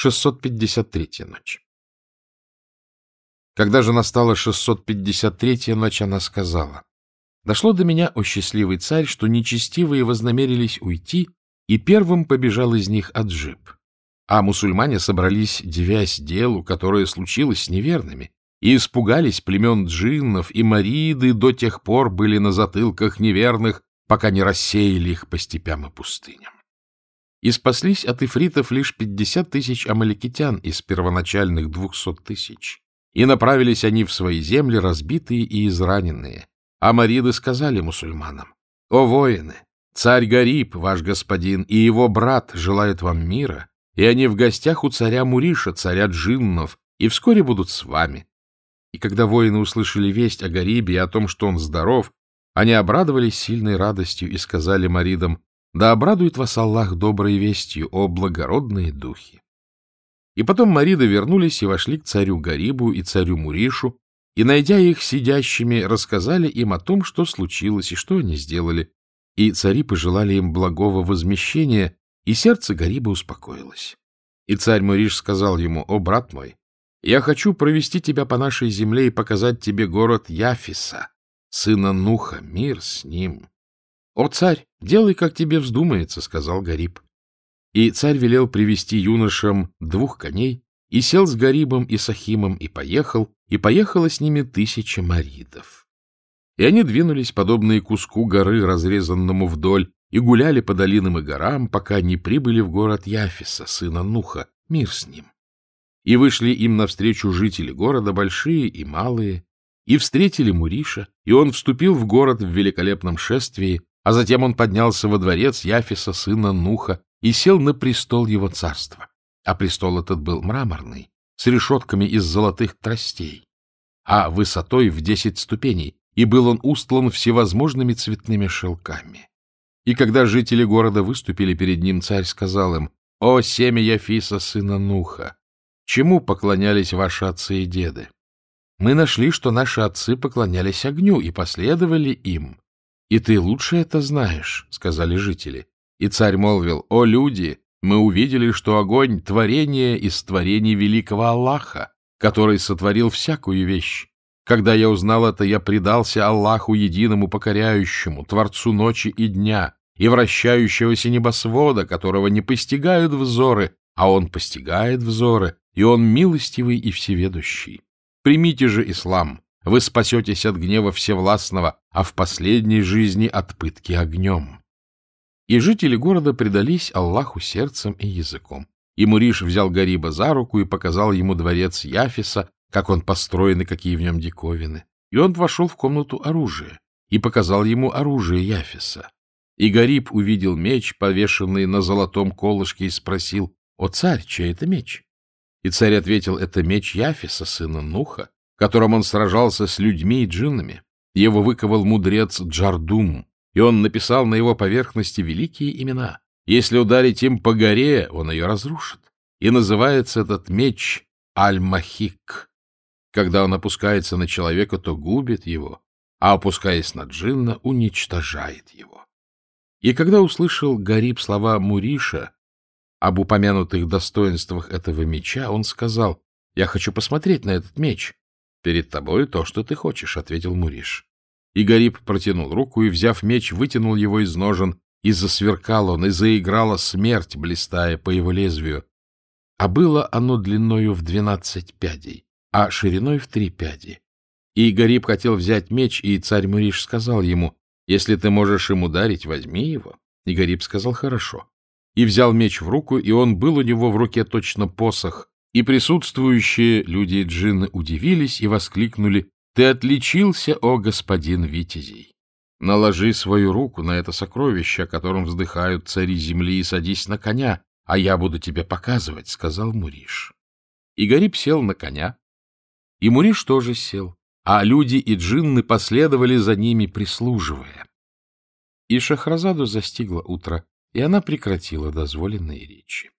653 ночь. Когда же настала 653 ночь, она сказала, «Дошло до меня, о счастливый царь, что нечестивые вознамерились уйти, и первым побежал из них Аджиб. А мусульмане собрались, девясь делу, которое случилось с неверными, и испугались племен джиннов, и мариды до тех пор были на затылках неверных, пока не рассеяли их по степям и пустыням и спаслись от ифритов лишь пятьдесят тысяч амаликитян из первоначальных двухсот тысяч. И направились они в свои земли, разбитые и израненные. А мариды сказали мусульманам, «О воины, царь Гариб, ваш господин, и его брат желают вам мира, и они в гостях у царя Муриша, царя джиннов, и вскоре будут с вами». И когда воины услышали весть о Гарибе и о том, что он здоров, они обрадовались сильной радостью и сказали маридам, да обрадует вас Аллах доброй вестью, о благородные духи. И потом Мариды вернулись и вошли к царю Гарибу и царю Муришу, и, найдя их сидящими, рассказали им о том, что случилось и что они сделали. И цари пожелали им благого возмещения, и сердце Гариба успокоилось. И царь Муриш сказал ему, «О, брат мой, я хочу провести тебя по нашей земле и показать тебе город Яфиса, сына Нуха, мир с ним». — О, царь, делай, как тебе вздумается, — сказал Гариб. И царь велел привести юношам двух коней, и сел с Гарибом и Сахимом, и поехал, и поехало с ними тысяча маридов. И они двинулись, подобные куску горы, разрезанному вдоль, и гуляли по долинам и горам, пока не прибыли в город Яфиса, сына Нуха, мир с ним. И вышли им навстречу жители города, большие и малые, и встретили Муриша, и он вступил в город в великолепном шествии, а затем он поднялся во дворец Яфиса, сына Нуха, и сел на престол его царства. А престол этот был мраморный, с решетками из золотых тростей, а высотой в десять ступеней, и был он устлан всевозможными цветными шелками. И когда жители города выступили перед ним, царь сказал им, «О, семя Яфиса, сына Нуха! Чему поклонялись ваши отцы и деды? Мы нашли, что наши отцы поклонялись огню и последовали им. — И ты лучше это знаешь, — сказали жители. И царь молвил, — О, люди, мы увидели, что огонь — творение из творений великого Аллаха, который сотворил всякую вещь. Когда я узнал это, я предался Аллаху единому покоряющему, Творцу ночи и дня, и вращающегося небосвода, которого не постигают взоры, а он постигает взоры, и он милостивый и всеведущий. Примите же ислам, вы спасетесь от гнева Всевластного, а в последней жизни от пытки огнем. И жители города предались Аллаху сердцем и языком. И Муриш взял Гариба за руку и показал ему дворец Яфиса, как он построен и какие в нем диковины. И он вошел в комнату оружия и показал ему оружие Яфиса. И Гариб увидел меч, повешенный на золотом колышке, и спросил, «О, царь, чей это меч?» И царь ответил, «Это меч Яфиса, сына Нуха, которым он сражался с людьми и джиннами. Его выковал мудрец Джардум, и он написал на его поверхности великие имена. Если ударить им по горе, он ее разрушит. И называется этот меч Аль-Махик. Когда он опускается на человека, то губит его, а опускаясь на джинна, уничтожает его. И когда услышал Гариб слова Муриша об упомянутых достоинствах этого меча, он сказал, «Я хочу посмотреть на этот меч». — Перед тобой то, что ты хочешь, — ответил Муриш. И Гариб протянул руку и, взяв меч, вытянул его из ножен, и засверкал он, и заиграла смерть, блистая по его лезвию. А было оно длиною в двенадцать пядей, а шириной в три пяди. И Гариб хотел взять меч, и царь Муриш сказал ему, «Если ты можешь им ударить, возьми его». И Гариб сказал, «Хорошо». И взял меч в руку, и он был у него в руке точно посох, и присутствующие люди и джинны удивились и воскликнули «Ты отличился, о господин Витязей!» «Наложи свою руку на это сокровище, о котором вздыхают цари земли, и садись на коня, а я буду тебе показывать», — сказал Муриш. И Гариб сел на коня, и Муриш тоже сел, а люди и джинны последовали за ними, прислуживая. И Шахразаду застигло утро, и она прекратила дозволенные речи.